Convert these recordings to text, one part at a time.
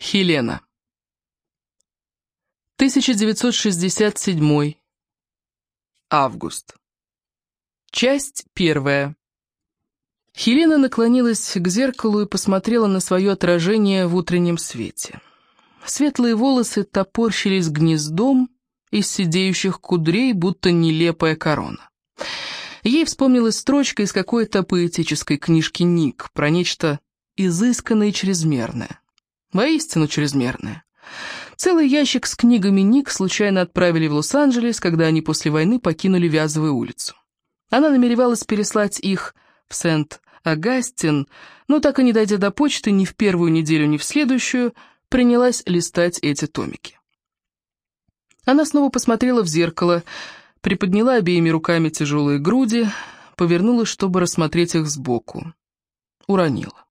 Хелена. 1967. Август. Часть первая. Хелена наклонилась к зеркалу и посмотрела на свое отражение в утреннем свете. Светлые волосы топорщились гнездом из сидеющих кудрей, будто нелепая корона. Ей вспомнилась строчка из какой-то поэтической книжки Ник про нечто изысканное и чрезмерное. Воистину чрезмерное. Целый ящик с книгами Ник случайно отправили в Лос-Анджелес, когда они после войны покинули Вязовую улицу. Она намеревалась переслать их в Сент-Агастин, но так и не дойдя до почты ни в первую неделю, ни в следующую, принялась листать эти томики. Она снова посмотрела в зеркало, приподняла обеими руками тяжелые груди, повернулась, чтобы рассмотреть их сбоку. Уронила.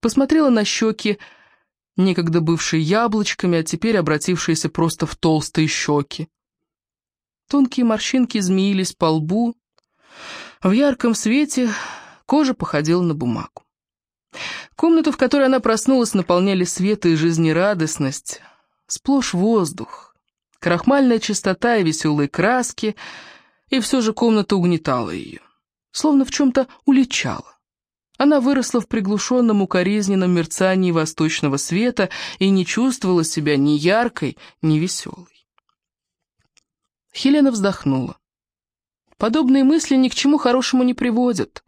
Посмотрела на щеки, некогда бывшие яблочками, а теперь обратившиеся просто в толстые щеки. Тонкие морщинки змеились по лбу. В ярком свете кожа походила на бумагу. Комнату, в которой она проснулась, наполняли свет и жизнерадостность. Сплошь воздух, крахмальная чистота и веселые краски, и все же комната угнетала ее, словно в чем-то уличала. Она выросла в приглушенном укоризненном мерцании восточного света и не чувствовала себя ни яркой, ни веселой. Хелена вздохнула. Подобные мысли ни к чему хорошему не приводят.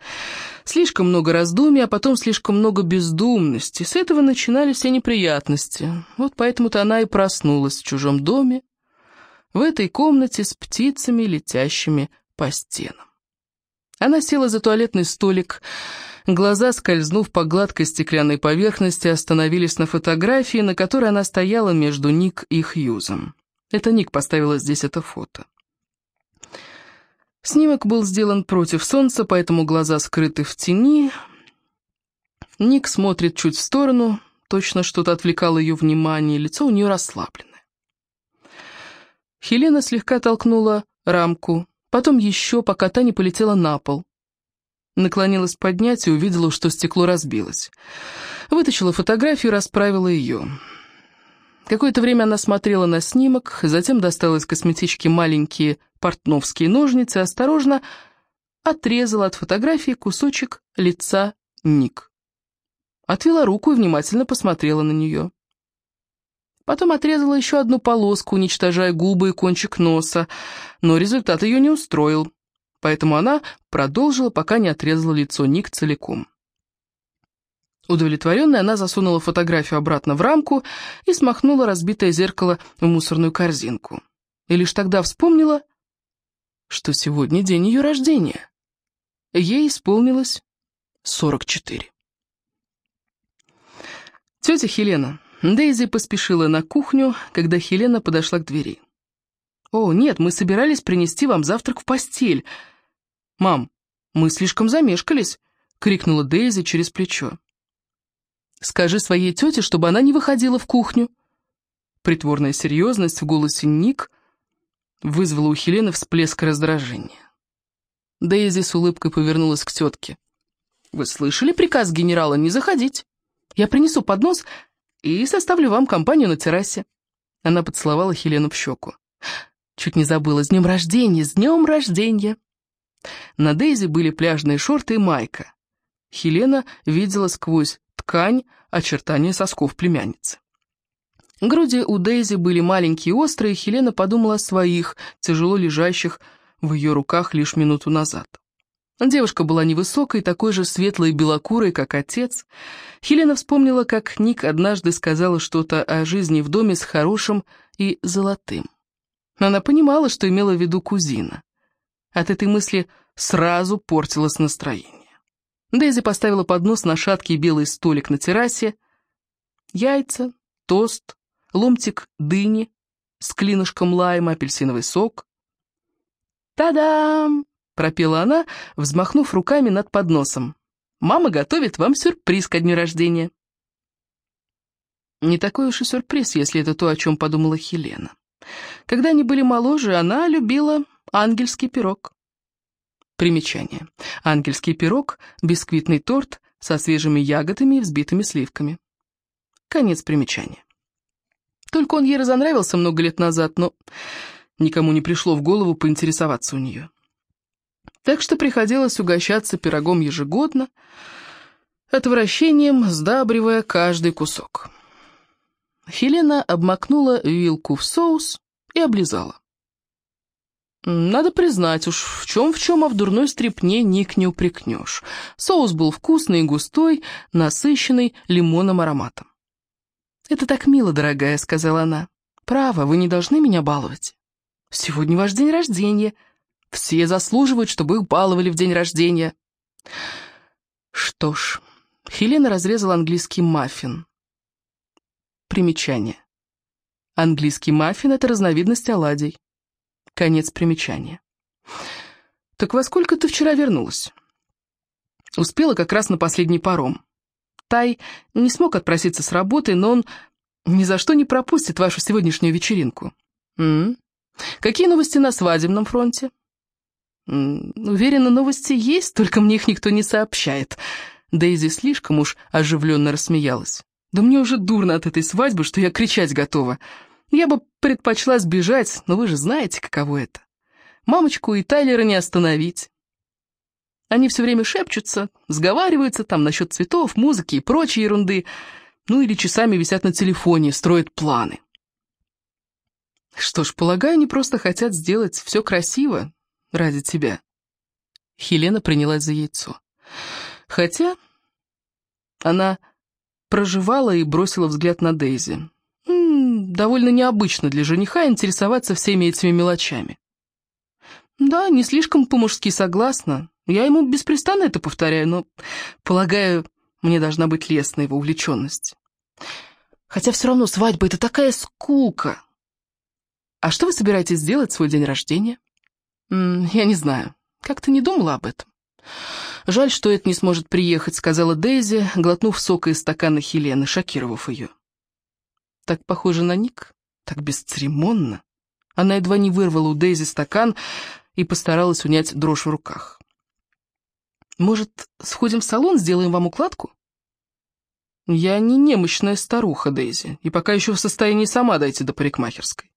Слишком много раздумий, а потом слишком много бездумности. С этого начинались все неприятности. Вот поэтому-то она и проснулась в чужом доме, в этой комнате с птицами, летящими по стенам. Она села за туалетный столик, Глаза, скользнув по гладкой стеклянной поверхности, остановились на фотографии, на которой она стояла между Ник и Хьюзом. Это Ник поставила здесь это фото. Снимок был сделан против солнца, поэтому глаза скрыты в тени. Ник смотрит чуть в сторону, точно что-то отвлекало ее внимание, лицо у нее расслабленное. Хелена слегка толкнула рамку, потом еще, пока та не полетела на пол. Наклонилась поднять и увидела, что стекло разбилось. Вытащила фотографию и расправила ее. Какое-то время она смотрела на снимок, затем достала из косметички маленькие портновские ножницы и осторожно отрезала от фотографии кусочек лица Ник. Отвела руку и внимательно посмотрела на нее. Потом отрезала еще одну полоску, уничтожая губы и кончик носа, но результат ее не устроил поэтому она продолжила, пока не отрезала лицо Ник целиком. Удовлетворенная, она засунула фотографию обратно в рамку и смахнула разбитое зеркало в мусорную корзинку. И лишь тогда вспомнила, что сегодня день ее рождения. Ей исполнилось 44. Тетя Хелена. Дейзи поспешила на кухню, когда Хелена подошла к двери. «О, нет, мы собирались принести вам завтрак в постель», «Мам, мы слишком замешкались!» — крикнула Дейзи через плечо. «Скажи своей тете, чтобы она не выходила в кухню». Притворная серьезность в голосе Ник вызвала у Хелены всплеск раздражения. Дейзи с улыбкой повернулась к тетке. «Вы слышали приказ генерала не заходить? Я принесу поднос и составлю вам компанию на террасе». Она поцеловала Хелену в щеку. «Чуть не забыла, с днем рождения, с днем рождения!» На Дейзи были пляжные шорты и майка. Хелена видела сквозь ткань очертания сосков племянницы. Груди у Дейзи были маленькие и острые, Хелена подумала о своих, тяжело лежащих в ее руках лишь минуту назад. Девушка была невысокой, такой же светлой и белокурой, как отец. Хелена вспомнила, как Ник однажды сказала что-то о жизни в доме с хорошим и золотым. Она понимала, что имела в виду кузина. От этой мысли сразу портилось настроение. Дейзи поставила поднос на шаткий белый столик на террасе. Яйца, тост, ломтик дыни с клинышком лайма, апельсиновый сок. «Та-дам!» — пропела она, взмахнув руками над подносом. «Мама готовит вам сюрприз ко дню рождения». Не такой уж и сюрприз, если это то, о чем подумала Хелена. Когда они были моложе, она любила ангельский пирог. Примечание. Ангельский пирог – бисквитный торт со свежими ягодами и взбитыми сливками. Конец примечания. Только он ей разонравился много лет назад, но никому не пришло в голову поинтересоваться у нее. Так что приходилось угощаться пирогом ежегодно, отвращением сдабривая каждый кусок. Хелена обмакнула вилку в соус и облизала. Надо признать уж, в чем в чем, а в дурной стрепне ник не упрекнешь. Соус был вкусный и густой, насыщенный лимонным ароматом. «Это так мило, дорогая», — сказала она. «Право, вы не должны меня баловать. Сегодня ваш день рождения. Все заслуживают, чтобы их баловали в день рождения». Что ж, Хелена разрезала английский маффин. Примечание. Английский маффин — это разновидность оладий. Конец примечания. «Так во сколько ты вчера вернулась?» Успела как раз на последний паром. Тай не смог отпроситься с работы, но он ни за что не пропустит вашу сегодняшнюю вечеринку. М -м. Какие новости на свадебном фронте? М -м, уверена, новости есть, только мне их никто не сообщает. Дейзи слишком уж оживленно рассмеялась. Да мне уже дурно от этой свадьбы, что я кричать готова. Я бы предпочла сбежать, но вы же знаете, каково это. Мамочку и Тайлера не остановить. Они все время шепчутся, сговариваются там насчет цветов, музыки и прочей ерунды, ну или часами висят на телефоне, строят планы. Что ж, полагаю, они просто хотят сделать все красиво ради тебя. Хелена принялась за яйцо. Хотя она проживала и бросила взгляд на Дейзи довольно необычно для жениха интересоваться всеми этими мелочами. Да, не слишком по-мужски согласна. Я ему беспрестанно это повторяю, но, полагаю, мне должна быть лестна его увлеченность. Хотя все равно свадьба — это такая скука. А что вы собираетесь сделать в свой день рождения? Я не знаю. Как-то не думала об этом. Жаль, что это не сможет приехать, сказала Дейзи, глотнув сока из стакана Хелены, шокировав ее. Так похоже на Ник, так бесцеремонно. Она едва не вырвала у Дейзи стакан и постаралась унять дрожь в руках. «Может, сходим в салон, сделаем вам укладку?» «Я не немощная старуха, Дейзи, и пока еще в состоянии сама дойти до парикмахерской».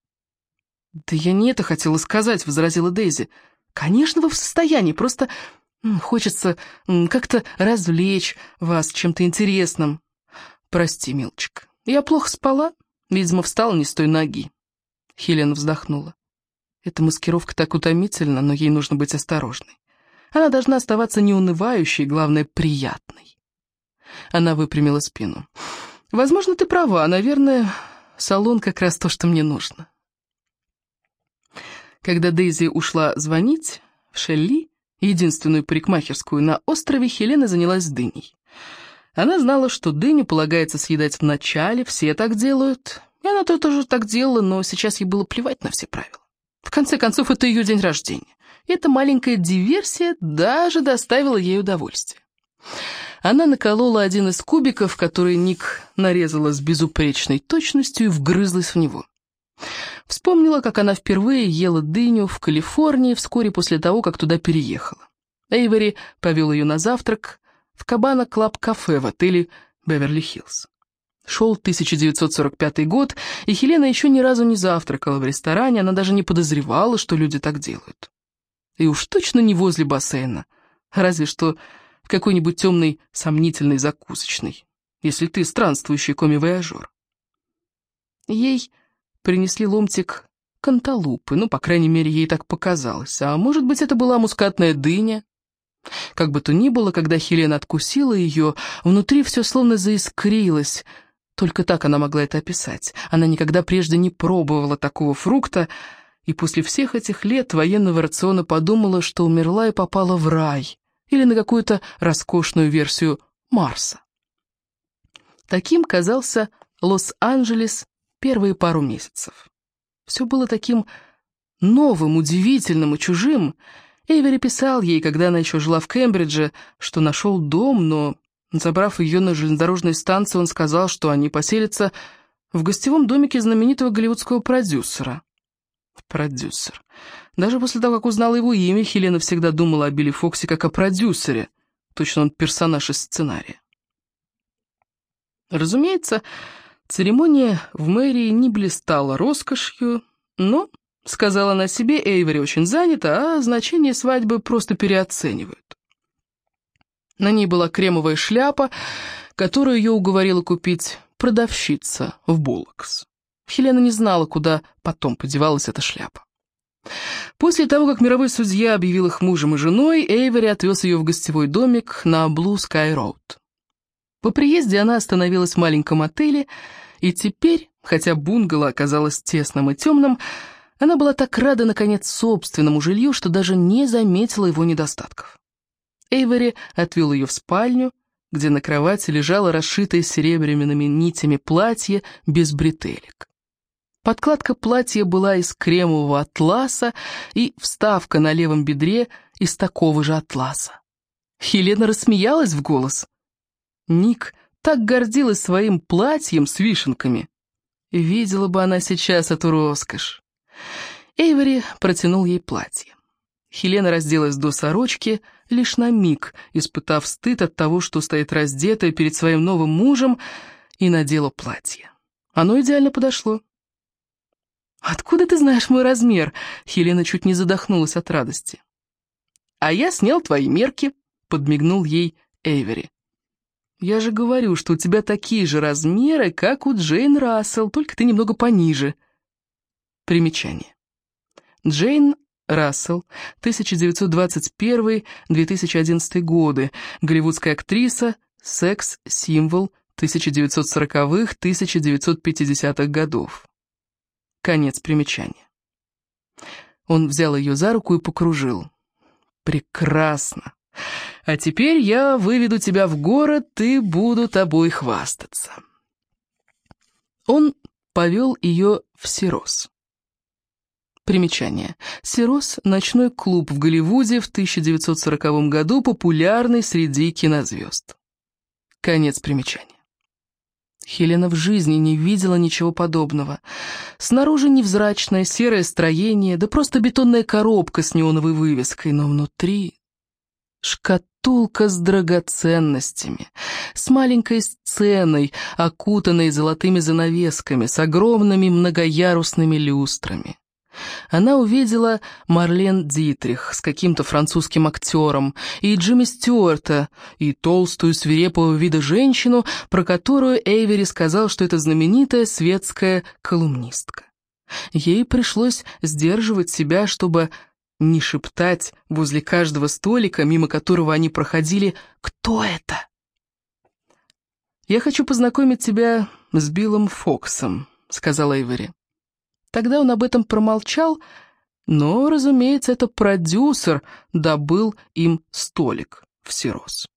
«Да я не это хотела сказать», — возразила Дейзи. «Конечно, вы в состоянии, просто хочется как-то развлечь вас чем-то интересным. Прости, милчик, я плохо спала, видимо, встала не с той ноги. Хелена вздохнула. Эта маскировка так утомительна, но ей нужно быть осторожной. Она должна оставаться неунывающей, главное, приятной. Она выпрямила спину. «Возможно, ты права. Наверное, салон как раз то, что мне нужно». Когда Дейзи ушла звонить, в Шелли, единственную парикмахерскую на острове, Хелена занялась дыней. Она знала, что дыню полагается съедать вначале, все так делают. И она -то тоже так делала, но сейчас ей было плевать на все правила. В конце концов, это ее день рождения. И эта маленькая диверсия даже доставила ей удовольствие. Она наколола один из кубиков, который Ник нарезала с безупречной точностью и вгрызлась в него. Вспомнила, как она впервые ела дыню в Калифорнии вскоре после того, как туда переехала. Эйвери повел ее на завтрак, в Cabana Club Cafe в отеле Беверли-Хиллз. Шел 1945 год, и Хелена еще ни разу не завтракала в ресторане, она даже не подозревала, что люди так делают. И уж точно не возле бассейна, разве что в какой-нибудь темной сомнительной закусочной, если ты странствующий коммивояжер. Ей принесли ломтик канталупы, ну, по крайней мере, ей так показалось, а может быть, это была мускатная дыня, как бы то ни было, когда Хелена откусила ее, внутри все словно заискрилось. Только так она могла это описать. Она никогда прежде не пробовала такого фрукта, и после всех этих лет военного рациона подумала, что умерла и попала в рай или на какую-то роскошную версию Марса. Таким казался Лос-Анджелес первые пару месяцев. Все было таким новым, удивительным и чужим, Эйвери писал ей, когда она еще жила в Кембридже, что нашел дом, но, забрав ее на железнодорожной станции, он сказал, что они поселятся в гостевом домике знаменитого голливудского продюсера. Продюсер. Даже после того, как узнала его имя, Хелена всегда думала о Билли Фоксе как о продюсере. Точно он персонаж из сценария. Разумеется, Церемония в мэрии не блистала роскошью, но, сказала она себе, Эйвери очень занята, а значение свадьбы просто переоценивают. На ней была кремовая шляпа, которую ее уговорила купить продавщица в Буллокс. Хелена не знала, куда потом подевалась эта шляпа. После того, как мировой судья объявил их мужем и женой, Эйвери отвез ее в гостевой домик на Blue Sky Road. По приезде она остановилась в маленьком отеле, и теперь, хотя бунгало оказалось тесным и темным, она была так рада, наконец, собственному жилью, что даже не заметила его недостатков. Эйвери отвел ее в спальню, где на кровати лежало расшитое серебряными нитями платье без бретелек. Подкладка платья была из кремового атласа и вставка на левом бедре из такого же атласа. Хелена рассмеялась в голос. Ник так гордилась своим платьем с вишенками. Видела бы она сейчас эту роскошь. Эйвори протянул ей платье. Хелена разделась до сорочки, лишь на миг, испытав стыд от того, что стоит раздетая перед своим новым мужем, и надела платье. Оно идеально подошло. «Откуда ты знаешь мой размер?» Хелена чуть не задохнулась от радости. «А я снял твои мерки», — подмигнул ей Эйвери. «Я же говорю, что у тебя такие же размеры, как у Джейн Рассел, только ты немного пониже». Примечание. Джейн Рассел, 1921-2011 годы, голливудская актриса, секс-символ 1940-1950-х годов. Конец примечания. Он взял ее за руку и покружил. «Прекрасно. А теперь я выведу тебя в город и буду тобой хвастаться». Он повел ее в Сирос. Примечание. Сирос – ночной клуб в Голливуде в 1940 году, популярный среди кинозвезд. Конец примечания. Хелена в жизни не видела ничего подобного. Снаружи невзрачное серое строение, да просто бетонная коробка с неоновой вывеской, но внутри шкатулка с драгоценностями, с маленькой сценой, окутанной золотыми занавесками, с огромными многоярусными люстрами она увидела Марлен Дитрих с каким-то французским актером, и Джимми Стюарта, и толстую свирепого вида женщину, про которую Эйвери сказал, что это знаменитая светская колумнистка. Ей пришлось сдерживать себя, чтобы не шептать возле каждого столика, мимо которого они проходили, «Кто это?» «Я хочу познакомить тебя с Биллом Фоксом», — сказал Эйвери. Тогда он об этом промолчал, но, разумеется, это продюсер добыл им столик в Сирос.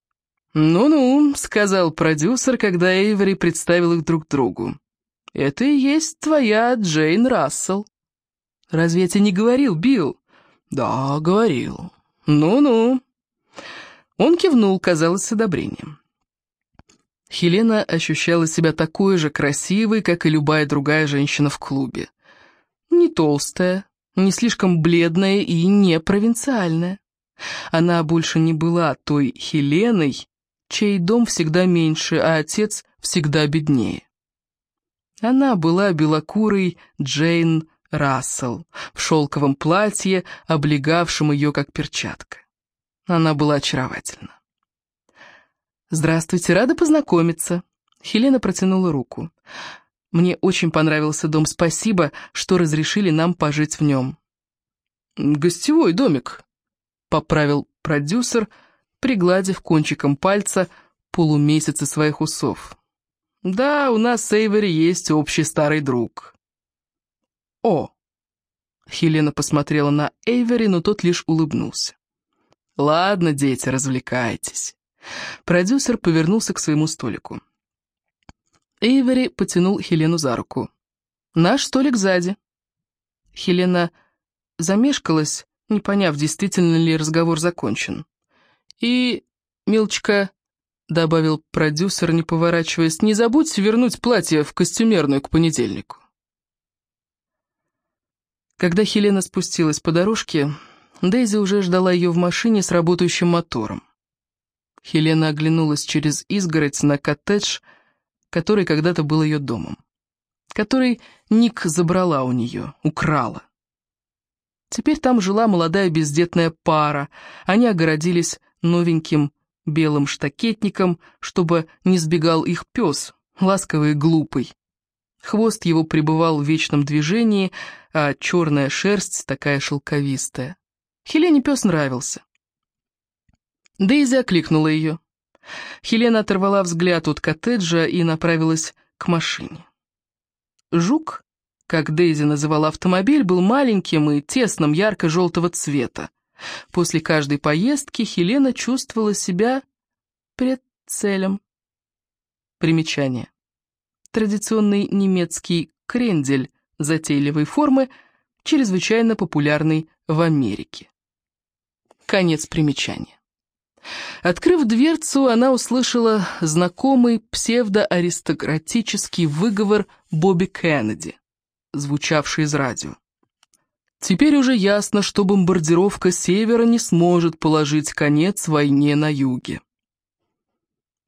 «Ну-ну», — сказал продюсер, когда Эйвери представил их друг другу. «Это и есть твоя Джейн Рассел». «Разве я тебе не говорил, Билл?» «Да, говорил. Ну-ну». Он кивнул, казалось, с одобрением. Хелена ощущала себя такой же красивой, как и любая другая женщина в клубе. Не толстая, не слишком бледная и не провинциальная. Она больше не была той Хеленой, чей дом всегда меньше, а отец всегда беднее. Она была белокурой Джейн Рассел в шелковом платье, облегавшем ее как перчатка. Она была очаровательна. «Здравствуйте, рада познакомиться». Хелена протянула руку. Мне очень понравился дом, спасибо, что разрешили нам пожить в нем». «Гостевой домик», — поправил продюсер, пригладив кончиком пальца полумесяца своих усов. «Да, у нас с Эйвери есть общий старый друг». «О!» Хелена посмотрела на Эйвери, но тот лишь улыбнулся. «Ладно, дети, развлекайтесь». Продюсер повернулся к своему столику. Эйвери потянул Хелену за руку. «Наш столик сзади». Хелена замешкалась, не поняв, действительно ли разговор закончен. «И, милочка», — добавил продюсер, не поворачиваясь, «не забудь вернуть платье в костюмерную к понедельнику». Когда Хелена спустилась по дорожке, Дейзи уже ждала ее в машине с работающим мотором. Хелена оглянулась через изгородь на коттедж, который когда-то был ее домом, который Ник забрала у нее, украла. Теперь там жила молодая бездетная пара, они огородились новеньким белым штакетником, чтобы не сбегал их пес, ласковый и глупый. Хвост его пребывал в вечном движении, а черная шерсть такая шелковистая. Хелене пес нравился. Дейзи окликнула ее. Хелена оторвала взгляд от коттеджа и направилась к машине. Жук, как Дейзи называла автомобиль, был маленьким и тесным, ярко-желтого цвета. После каждой поездки Хелена чувствовала себя прицелем. Примечание. Традиционный немецкий крендель затейливой формы, чрезвычайно популярный в Америке. Конец примечания. Открыв дверцу, она услышала знакомый псевдоаристократический выговор Бобби Кеннеди, звучавший из радио. Теперь уже ясно, что бомбардировка севера не сможет положить конец войне на юге.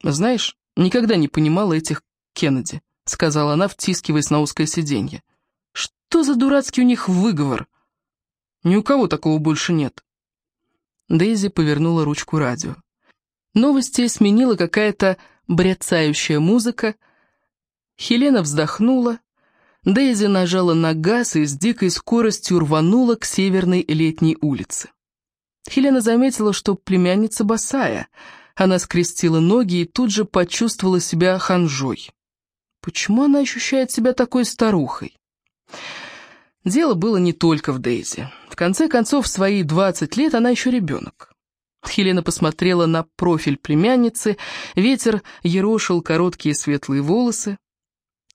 «Знаешь, никогда не понимала этих Кеннеди», — сказала она, втискиваясь на узкое сиденье. «Что за дурацкий у них выговор? Ни у кого такого больше нет». Дейзи повернула ручку радио. Новости сменила какая-то бряцающая музыка. Хелена вздохнула. Дейзи нажала на газ и с дикой скоростью рванула к северной летней улице. Хелена заметила, что племянница босая. Она скрестила ноги и тут же почувствовала себя ханжой. Почему она ощущает себя такой старухой? Дело было не только в Дейзи. В конце концов, в свои 20 лет она еще ребенок. Хелена посмотрела на профиль племянницы, ветер ерошил короткие светлые волосы.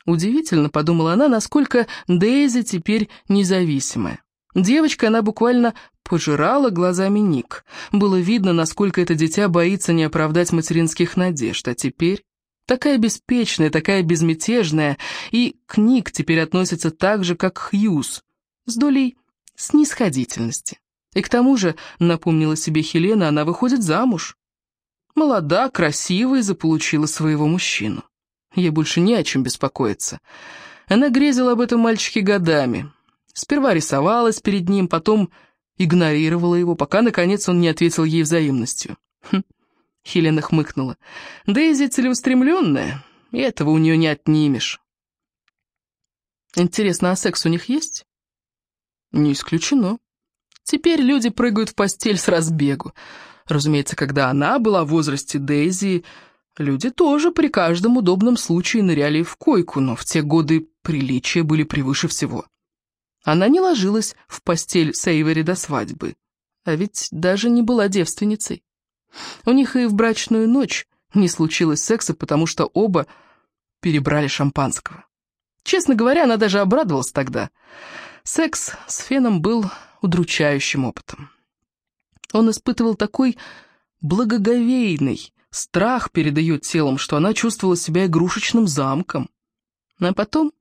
Удивительно, подумала она, насколько Дейзи теперь независимая. Девочка, она буквально пожирала глазами Ник. Было видно, насколько это дитя боится не оправдать материнских надежд, а теперь... Такая беспечная, такая безмятежная, и к Ник теперь относится так же, как Хьюз, с долей снисходительности. И к тому же, напомнила себе Хелена, она выходит замуж. Молода, красивая заполучила своего мужчину. Ей больше не о чем беспокоиться. Она грезила об этом мальчике годами. Сперва рисовалась перед ним, потом игнорировала его, пока, наконец, он не ответил ей взаимностью. Хелена хмыкнула. «Дейзи целеустремленная, и этого у нее не отнимешь». «Интересно, а секс у них есть?» «Не исключено. Теперь люди прыгают в постель с разбегу. Разумеется, когда она была в возрасте Дейзи, люди тоже при каждом удобном случае ныряли в койку, но в те годы приличия были превыше всего. Она не ложилась в постель с Эйвери до свадьбы, а ведь даже не была девственницей. У них и в брачную ночь не случилось секса, потому что оба перебрали шампанского. Честно говоря, она даже обрадовалась тогда. Секс с Феном был удручающим опытом. Он испытывал такой благоговейный страх перед ее телом, что она чувствовала себя игрушечным замком. А потом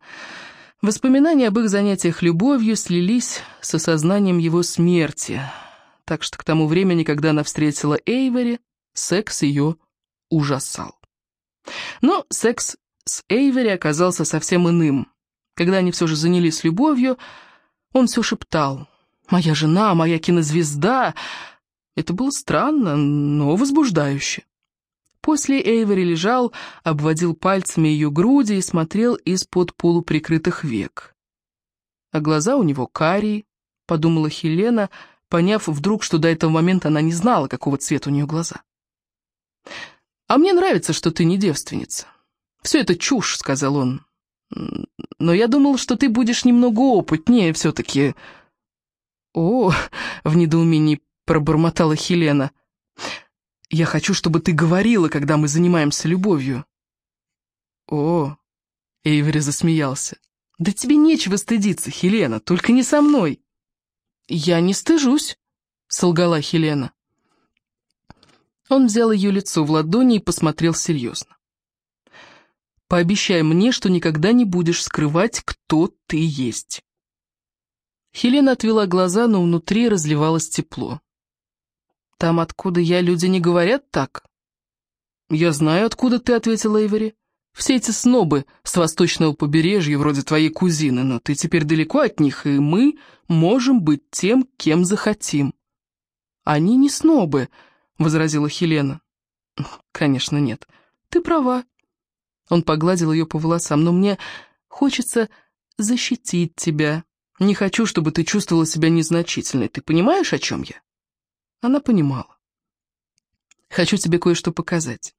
воспоминания об их занятиях любовью слились с осознанием его смерти — так что к тому времени, когда она встретила Эйвери, секс ее ужасал. Но секс с Эйвери оказался совсем иным. Когда они все же занялись любовью, он все шептал «Моя жена, моя кинозвезда». Это было странно, но возбуждающе. После Эйвери лежал, обводил пальцами ее груди и смотрел из-под полуприкрытых век. А глаза у него карие, подумала Хелена, — поняв вдруг, что до этого момента она не знала, какого цвета у нее глаза. «А мне нравится, что ты не девственница. Все это чушь», — сказал он. «Но я думал, что ты будешь немного опытнее все-таки». «О!» — в недоумении пробормотала Хелена. «Я хочу, чтобы ты говорила, когда мы занимаемся любовью». «О!» — Эйвери засмеялся. «Да тебе нечего стыдиться, Хелена, только не со мной». «Я не стыжусь», — солгала Хелена. Он взял ее лицо в ладони и посмотрел серьезно. «Пообещай мне, что никогда не будешь скрывать, кто ты есть». Хелена отвела глаза, но внутри разливалось тепло. «Там, откуда я, люди не говорят так?» «Я знаю, откуда ты», — ответила Эйвери. Все эти снобы с восточного побережья, вроде твоей кузины, но ты теперь далеко от них, и мы можем быть тем, кем захотим». «Они не снобы», — возразила Хелена. «Конечно, нет. Ты права». Он погладил ее по волосам, но мне хочется защитить тебя. Не хочу, чтобы ты чувствовала себя незначительной. Ты понимаешь, о чем я?» Она понимала. «Хочу тебе кое-что показать».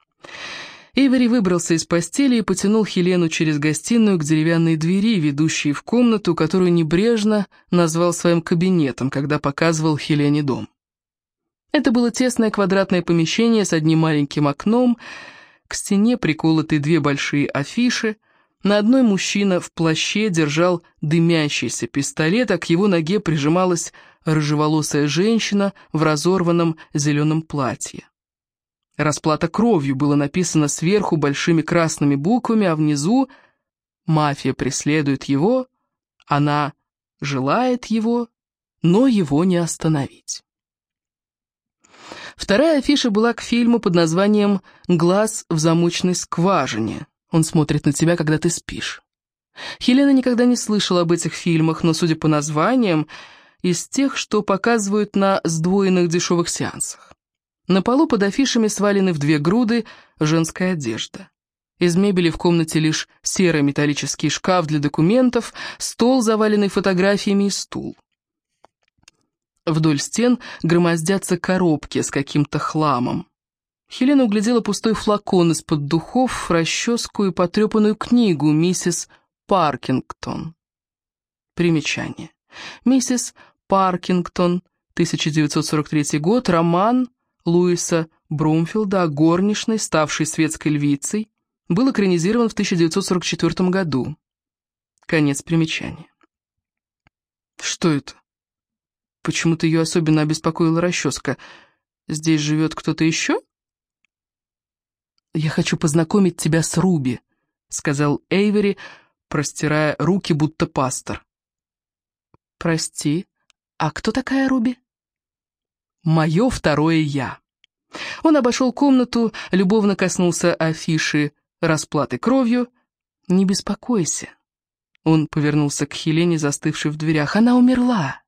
Эйвери выбрался из постели и потянул Хелену через гостиную к деревянной двери, ведущей в комнату, которую небрежно назвал своим кабинетом, когда показывал Хелене дом. Это было тесное квадратное помещение с одним маленьким окном, к стене приколоты две большие афиши, на одной мужчина в плаще держал дымящийся пистолет, а к его ноге прижималась рыжеволосая женщина в разорванном зеленом платье. Расплата кровью было написано сверху большими красными буквами, а внизу «Мафия преследует его, она желает его, но его не остановить». Вторая афиша была к фильму под названием «Глаз в замочной скважине». Он смотрит на тебя, когда ты спишь. Хелена никогда не слышала об этих фильмах, но, судя по названиям, из тех, что показывают на сдвоенных дешевых сеансах. На полу под афишами свалены в две груды женская одежда. Из мебели в комнате лишь серый металлический шкаф для документов, стол, заваленный фотографиями и стул. Вдоль стен громоздятся коробки с каким-то хламом. Хелена углядела пустой флакон из-под духов, расческу и потрепанную книгу миссис Паркингтон. Примечание. Миссис Паркингтон, 1943 год, роман Луиса Брумфилда горничной, ставшей светской львицей, был экранизирован в 1944 году. Конец примечания. Что это? Почему-то ее особенно обеспокоила расческа. Здесь живет кто-то еще? «Я хочу познакомить тебя с Руби», — сказал Эйвери, простирая руки, будто пастор. «Прости, а кто такая Руби?» «Мое второе я». Он обошел комнату, любовно коснулся афиши расплаты кровью. «Не беспокойся». Он повернулся к Хелене, застывшей в дверях. «Она умерла».